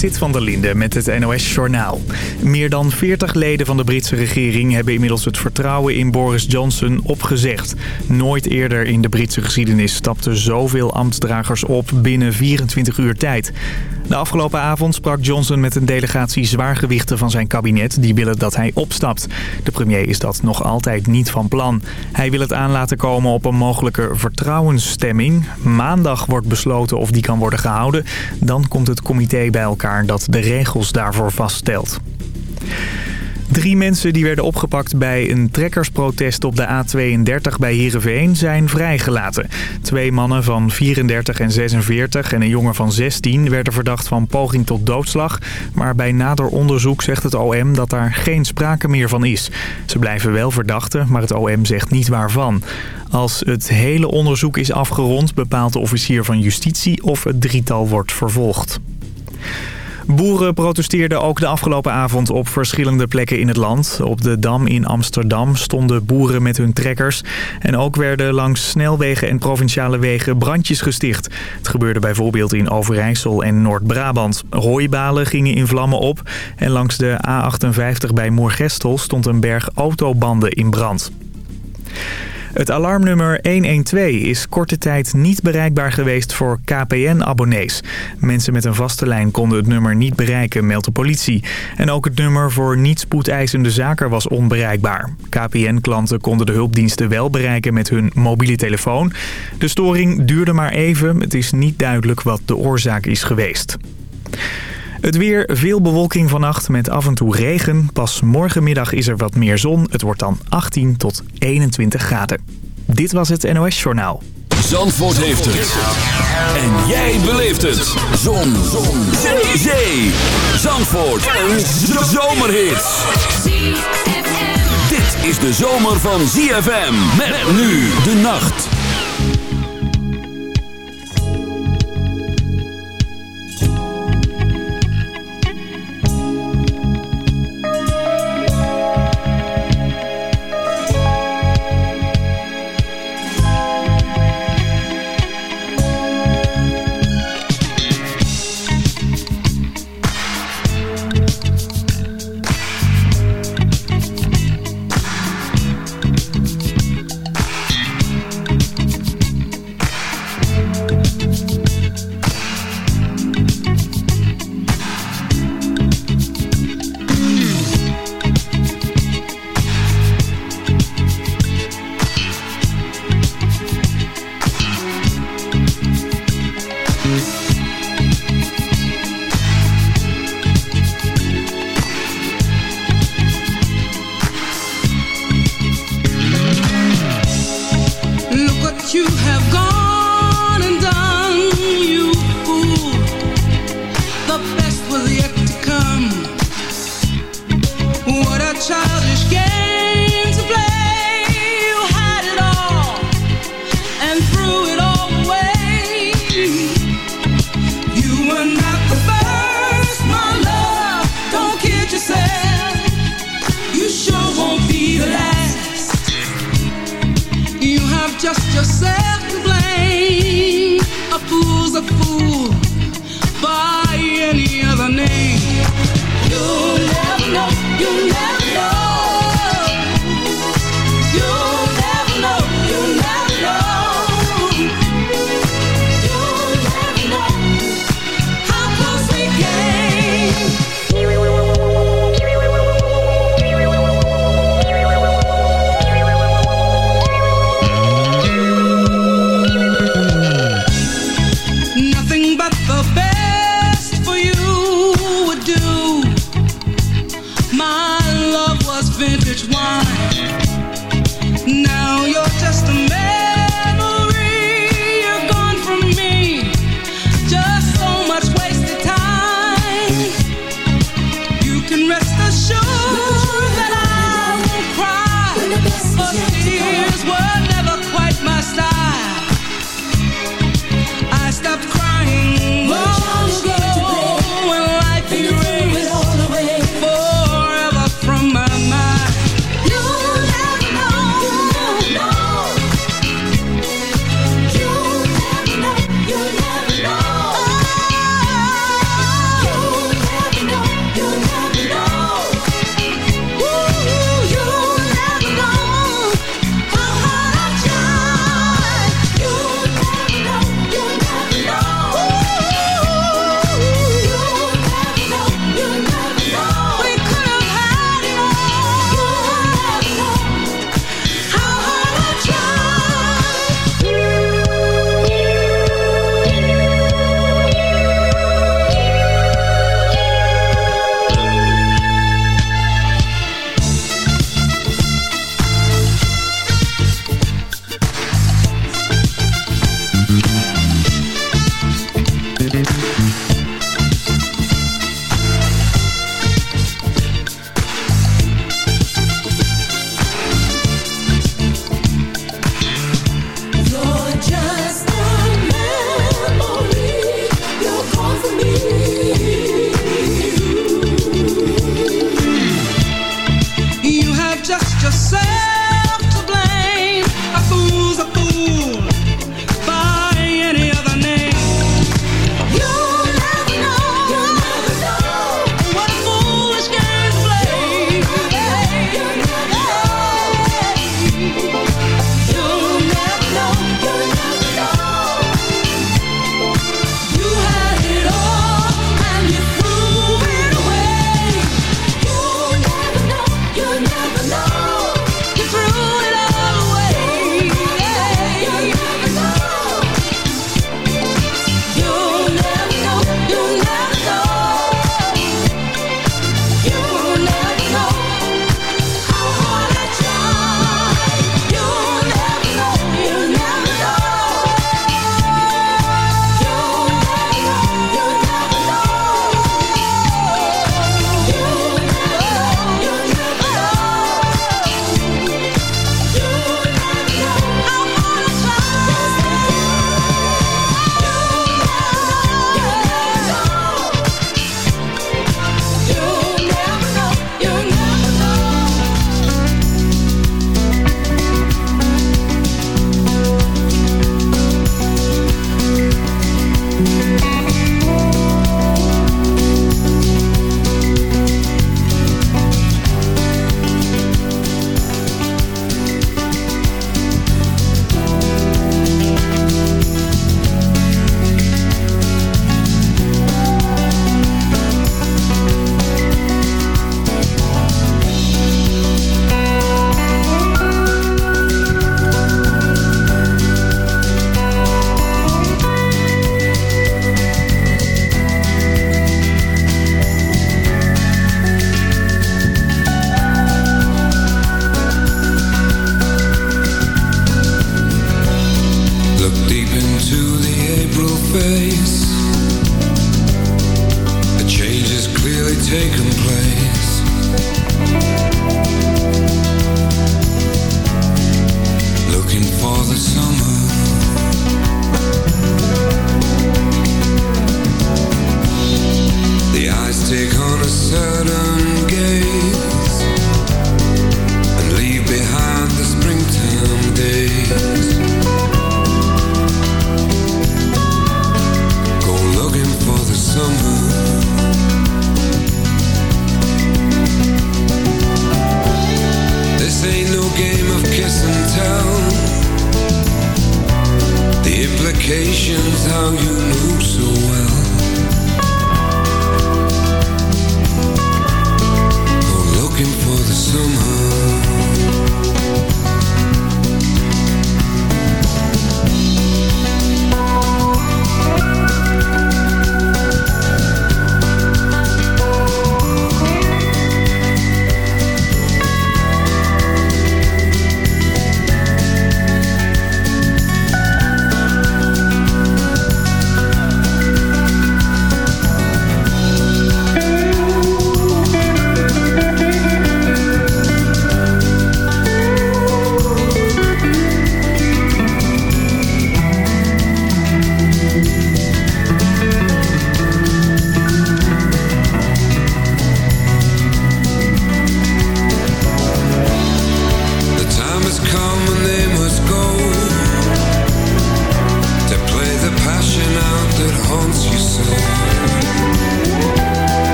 Sit van der Linde met het NOS-journaal. Meer dan 40 leden van de Britse regering hebben inmiddels het vertrouwen in Boris Johnson opgezegd. Nooit eerder in de Britse geschiedenis stapten zoveel ambtsdragers op binnen 24 uur tijd. De afgelopen avond sprak Johnson met een delegatie zwaargewichten van zijn kabinet... die willen dat hij opstapt. De premier is dat nog altijd niet van plan. Hij wil het aan laten komen op een mogelijke vertrouwensstemming. Maandag wordt besloten of die kan worden gehouden. Dan komt het comité bij elkaar dat de regels daarvoor vaststelt. Drie mensen die werden opgepakt bij een trekkersprotest op de A32 bij Heerenveen zijn vrijgelaten. Twee mannen van 34 en 46 en een jongen van 16 werden verdacht van poging tot doodslag. Maar bij nader onderzoek zegt het OM dat daar geen sprake meer van is. Ze blijven wel verdachten, maar het OM zegt niet waarvan. Als het hele onderzoek is afgerond bepaalt de officier van justitie of het drietal wordt vervolgd. Boeren protesteerden ook de afgelopen avond op verschillende plekken in het land. Op de Dam in Amsterdam stonden boeren met hun trekkers. En ook werden langs snelwegen en provinciale wegen brandjes gesticht. Het gebeurde bijvoorbeeld in Overijssel en Noord-Brabant. Hooibalen gingen in vlammen op. En langs de A58 bij Moergestel stond een berg autobanden in brand. Het alarmnummer 112 is korte tijd niet bereikbaar geweest voor KPN-abonnees. Mensen met een vaste lijn konden het nummer niet bereiken, meldt de politie. En ook het nummer voor niet spoedeisende zaken was onbereikbaar. KPN-klanten konden de hulpdiensten wel bereiken met hun mobiele telefoon. De storing duurde maar even. Het is niet duidelijk wat de oorzaak is geweest. Het weer, veel bewolking vannacht met af en toe regen. Pas morgenmiddag is er wat meer zon. Het wordt dan 18 tot 21 graden. Dit was het NOS Journaal. Zandvoort heeft het. En jij beleeft het. Zon. zon. Zee. Zee. Zandvoort. Een zomerhit. Dit is de zomer van ZFM. Met nu de nacht.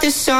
this song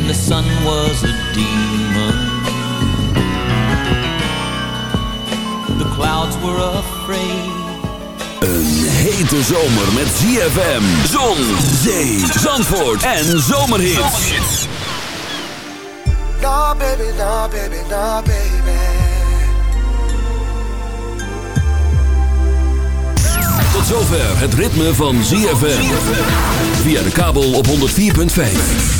and the sun was a demon. The clouds were afraid. Een hete zomer met ZFM, zon, zee, zandvoort en zomerhits. Nah, baby, nah, baby, nah, baby. Tot zover het ritme van ZFM. Via de kabel op 104.5.